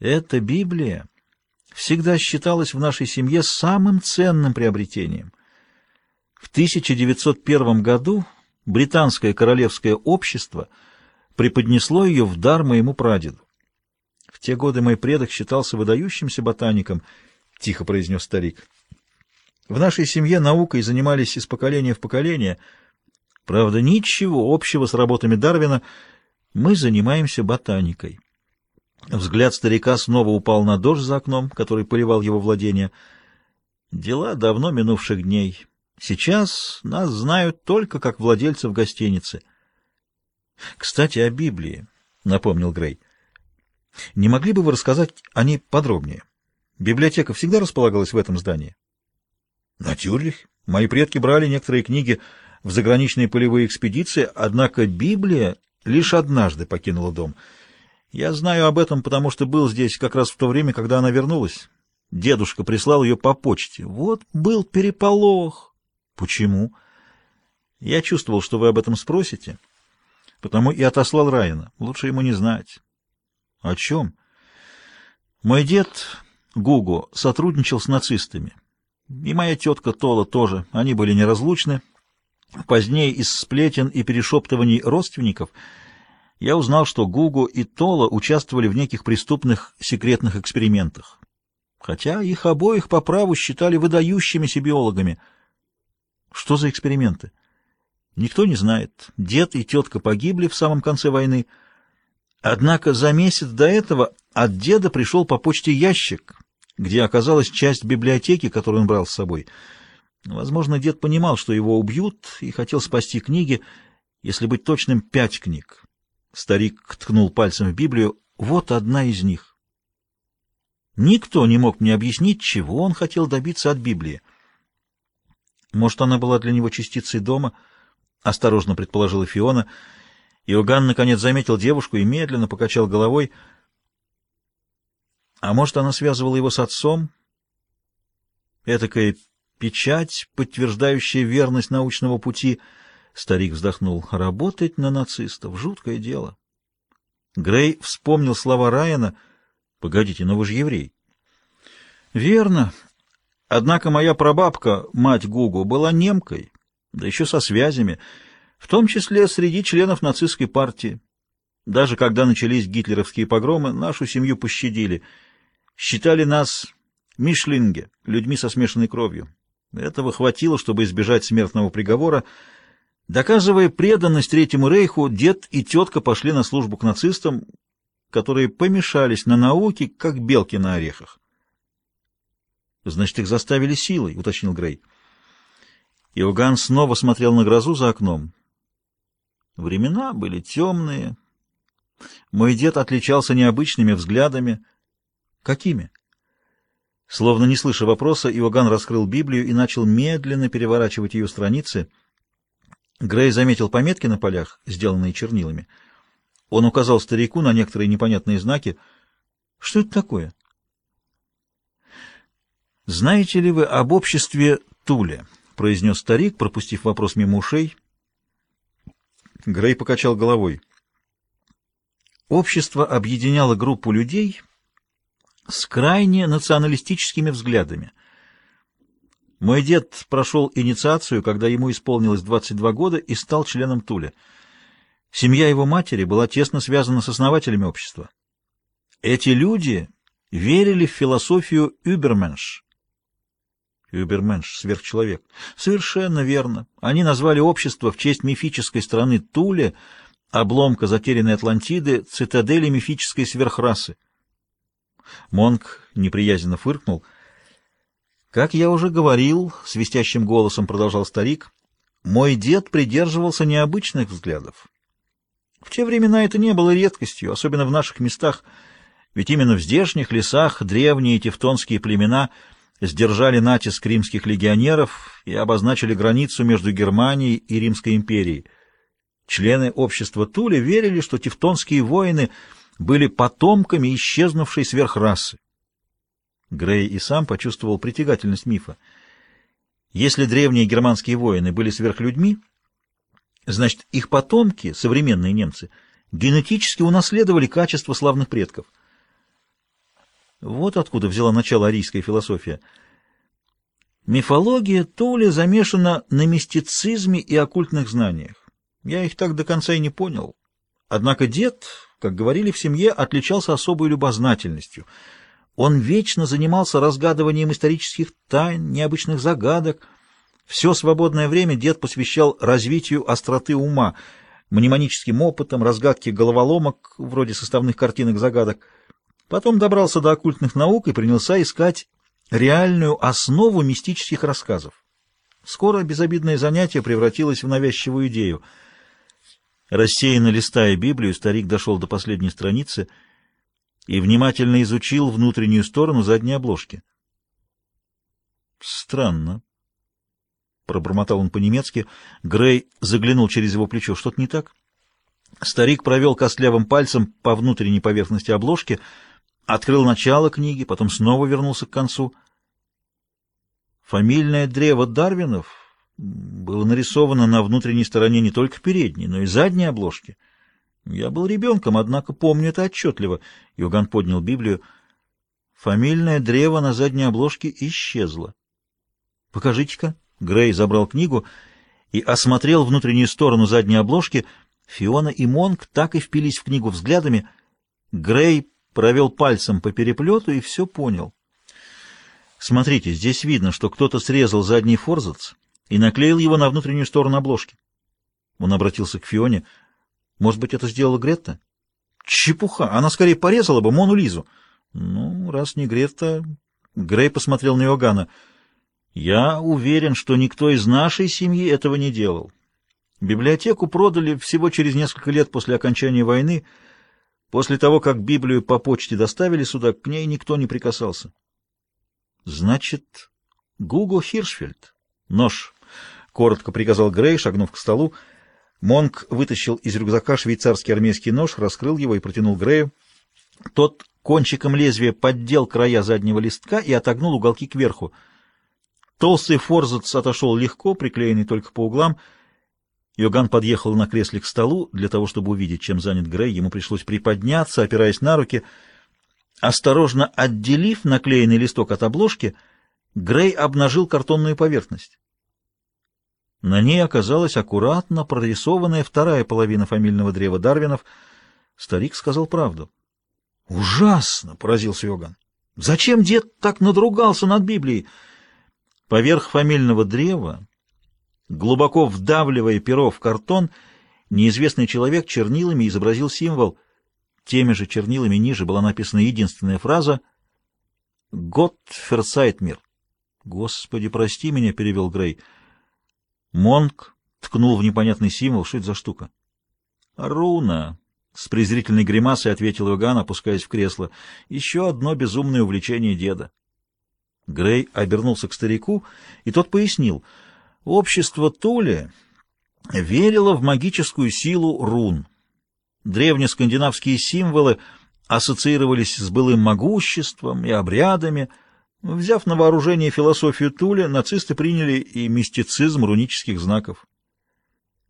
Эта Библия всегда считалась в нашей семье самым ценным приобретением. В 1901 году британское королевское общество преподнесло ее в дар моему прадеду. В те годы мой предок считался выдающимся ботаником, — тихо произнес старик. В нашей семье наукой занимались из поколения в поколение. Правда, ничего общего с работами Дарвина. Мы занимаемся ботаникой. Взгляд старика снова упал на дождь за окном, который поливал его владение. Дела давно минувших дней. Сейчас нас знают только как владельцев гостиницы. Кстати, о Библии, — напомнил Грей. Не могли бы вы рассказать о ней подробнее? Библиотека всегда располагалась в этом здании? Натюрлих. Мои предки брали некоторые книги в заграничные полевые экспедиции, однако Библия лишь однажды покинула дом — я знаю об этом, потому что был здесь как раз в то время, когда она вернулась. Дедушка прислал ее по почте. Вот был переполох. Почему? Я чувствовал, что вы об этом спросите, потому и отослал Райана. Лучше ему не знать. О чем? Мой дед Гуго сотрудничал с нацистами. И моя тетка Тола тоже. Они были неразлучны. Позднее из сплетен и перешептываний родственников — я узнал, что Гугу и Тола участвовали в неких преступных секретных экспериментах. Хотя их обоих по праву считали выдающимися биологами. Что за эксперименты? Никто не знает. Дед и тетка погибли в самом конце войны. Однако за месяц до этого от деда пришел по почте ящик, где оказалась часть библиотеки, которую он брал с собой. Возможно, дед понимал, что его убьют, и хотел спасти книги, если быть точным, пять книг. Старик ткнул пальцем в Библию. Вот одна из них. Никто не мог мне объяснить, чего он хотел добиться от Библии. Может, она была для него частицей дома, осторожно предположила Фиона. Иоганн наконец заметил девушку и медленно покачал головой. А может, она связывала его с отцом? Этакая печать, подтверждающая верность научного пути — Старик вздохнул. Работать на нацистов — жуткое дело. Грей вспомнил слова Райана. Погодите, но вы же еврей. Верно. Однако моя прабабка, мать Гугу, была немкой, да еще со связями, в том числе среди членов нацистской партии. Даже когда начались гитлеровские погромы, нашу семью пощадили. Считали нас мишлинге, людьми со смешанной кровью. Этого хватило, чтобы избежать смертного приговора, Доказывая преданность Третьему Рейху, дед и тетка пошли на службу к нацистам, которые помешались на науке, как белки на орехах. «Значит, их заставили силой», — уточнил Грей. Иоганн снова смотрел на грозу за окном. Времена были темные. Мой дед отличался необычными взглядами. Какими? Словно не слыша вопроса, Иоганн раскрыл Библию и начал медленно переворачивать ее страницы — Грей заметил пометки на полях, сделанные чернилами. Он указал старику на некоторые непонятные знаки. Что это такое? «Знаете ли вы об обществе Туле?» — произнес старик, пропустив вопрос мимо ушей. Грей покачал головой. Общество объединяло группу людей с крайне националистическими взглядами — мой дед прошел инициацию, когда ему исполнилось 22 года и стал членом Туля. Семья его матери была тесно связана с основателями общества. Эти люди верили в философию Übermensch. Übermensch — сверхчеловек. Совершенно верно. Они назвали общество в честь мифической страны Туле, обломка затерянной Атлантиды, цитадели мифической сверхрасы. Монк неприязненно фыркнул — как я уже говорил, свистящим голосом продолжал старик, мой дед придерживался необычных взглядов. В те времена это не было редкостью, особенно в наших местах, ведь именно в здешних лесах древние тевтонские племена сдержали натиск римских легионеров и обозначили границу между Германией и Римской империей. Члены общества Тули верили, что тевтонские воины были потомками исчезнувшей сверхрасы. Грей и сам почувствовал притягательность мифа. Если древние германские воины были сверхлюдьми, значит, их потомки, современные немцы, генетически унаследовали качества славных предков. Вот откуда взяла начало арийская философия. Мифология Тули замешана на мистицизме и оккультных знаниях. Я их так до конца и не понял. Однако дед, как говорили в семье, отличался особой любознательностью. Он вечно занимался разгадыванием исторических тайн, необычных загадок. Все свободное время дед посвящал развитию остроты ума, мнемоническим опытам, разгадке головоломок, вроде составных картинок загадок. Потом добрался до оккультных наук и принялся искать реальную основу мистических рассказов. Скоро безобидное занятие превратилось в навязчивую идею. Рассеянно листая Библию, старик дошел до последней страницы и внимательно изучил внутреннюю сторону задней обложки. «Странно», — пробормотал он по-немецки. Грей заглянул через его плечо. «Что-то не так?» Старик провел костлявым пальцем по внутренней поверхности обложки — открыл начало книги, потом снова вернулся к концу. Фамильное древо Дарвинов было нарисовано на внутренней стороне не только передней, но и задней обложки. Я был ребенком, однако помню это отчетливо. Йоган поднял Библию. Фамильное древо на задней обложке исчезло. «Покажите-ка». Грей забрал книгу и осмотрел внутреннюю сторону задней обложки. Фиона и Монг так и впились в книгу взглядами. Грей провел пальцем по переплету и все понял. Смотрите, здесь видно, что кто-то срезал задний форзац и наклеил его на внутреннюю сторону обложки. Он обратился к Фионе. Может быть, это сделала Гретта? Чепуха! Она скорее порезала бы Мону Лизу. Ну, раз не Гретта... Грей посмотрел на Иоганна. Я уверен, что никто из нашей семьи этого не делал. Библиотеку продали всего через несколько лет после окончания войны, После того, как Библию по почте доставили сюда, к ней никто не прикасался. Значит, Гуго Хиршфельд. Нож. Коротко приказал Грей, шагнув к столу. Монк вытащил из рюкзака швейцарский армейский нож, раскрыл его и протянул Грею. Тот кончиком лезвия поддел края заднего листка и отогнул уголки кверху. Толстый форзац отошел легко, приклеенный только по углам — Йоган подъехал на кресле к столу. Для того, чтобы увидеть, чем занят Грей, ему пришлось приподняться, опираясь на руки. Осторожно отделив наклеенный листок от обложки, Грей обнажил картонную поверхность. На ней оказалась аккуратно прорисованная вторая половина фамильного древа Дарвинов. Старик сказал правду. «Ужасно!» — поразился Йоган. «Зачем дед так надругался над Библией?» Поверх фамильного древа Глубоко вдавливая перо в картон, неизвестный человек чернилами изобразил символ. Теми же чернилами ниже была написана единственная фраза «Гott ферсайтмир». «Господи, прости меня», — перевел Грей. Монк ткнул в непонятный символ. Что это за штука? «Руна», — с презрительной гримасой ответил Иоганн, опускаясь в кресло. «Еще одно безумное увлечение деда». Грей обернулся к старику, и тот пояснил — Общество Тули верило в магическую силу рун. Древнескандинавские символы ассоциировались с былым могуществом и обрядами. Взяв на вооружение философию Тули, нацисты приняли и мистицизм рунических знаков.